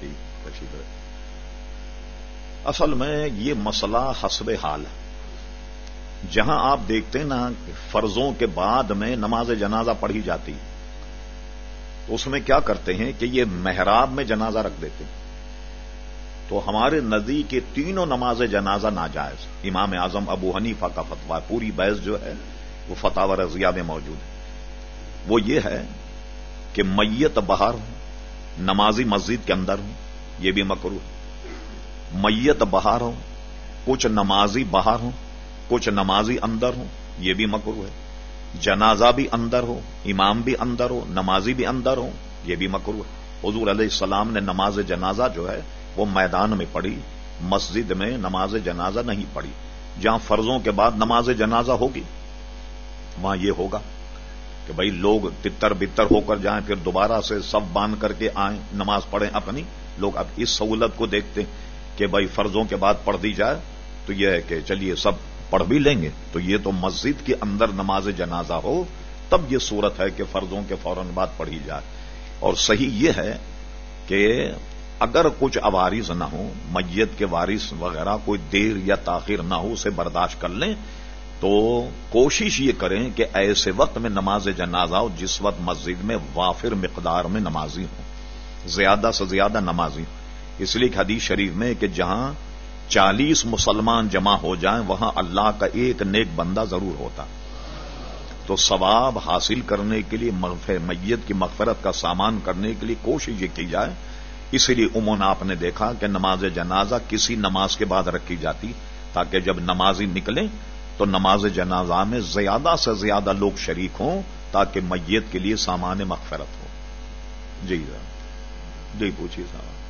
ٹھیک اصل میں یہ مسئلہ حسب حال ہے۔ جہاں آپ دیکھتے ہیں نا، فرضوں کے بعد میں نماز جنازہ پڑھی جاتی۔ تو اس میں کیا کرتے ہیں کہ یہ محراب میں جنازہ رکھ دیتے ہیں۔ تو ہمارے ندی کے تینوں نماز جنازہ ناجائز۔ امام اعظم ابو حنیفہ کا فتوا پوری بحث جو ہے، وہ فتح و رضیہ میں موجود ہے۔ وہ یہ ہے کہ میت باہر ہوں نمازی مسجد کے اندر ہوں، یہ بھی مکرو ہے۔ میت باہر ہوں، کچھ نمازی باہر ہوں، کچھ نمازی اندر ہوں، یہ بھی مکرو ہے۔ جنازہ بھی اندر ہو، امام بھی اندر ہو، نمازی بھی اندر ہو، یہ بھی مکرو ہے۔ حضور علیہ السلام نے نماز جنازہ جو ہے، وہ میدان میں پڑھی، مسجد میں نماز جنازہ نہیں پڑھی۔ جہاں فرضوں کے بعد نماز جنازہ ہوگی، وہاں یہ ہوگا۔ کہ بھائی لوگ تتر بتر ہو کر جائیں، پھر دوبارہ سے سب باندھ کر کے آئیں، نماز پڑھیں اپنی۔ لوگ اب اس سہولت کو دیکھتے ہیں کہ بھائی فرضوں کے بعد پڑھ دی جائے۔ تو یہ ہے کہ چلیے سب پڑھ بھی لیں گے۔ تو یہ تو مسجد کے اندر نماز جنازہ ہو، تب یہ صورت ہے کہ فرضوں کے فوراً بعد پڑھی جائے۔ اور صحیح یہ ہے کہ اگر کچھ عوارض نہ ہو میت کے وارث وغیرہ کوئی دیر یا تاخیر نہ ہو، اسے برداشت کر لیں۔ تو کوشش یہ کریں کہ ایسے وقت میں نماز جنازہ ہو، جس وقت مسجد میں وافر مقدار میں نمازی ہوں۔ زیادہ سے زیادہ نمازی ہوں۔ اس لیے حدیث شریف میں کہ جہاں چالیس مسلمان جمع ہو جائیں، وہاں اللہ کا ایک نیک بندہ ضرور ہوتا۔ تو ثواب حاصل کرنے کے لیے میت کی مغفرت کا سامان کرنے کے لیے کوشش یہ کی جائے۔ اسی لیے عموماً آپ نے دیکھا کہ نماز جنازہ کسی نماز کے بعد رکھی جاتی، تاکہ جب نمازی نکلیں تو نماز جنازہ میں زیادہ سے زیادہ لوگ شریک ہوں تاکہ میت کے لیے سامان مغفرت ہو۔ جی جی پوچھیے صاحب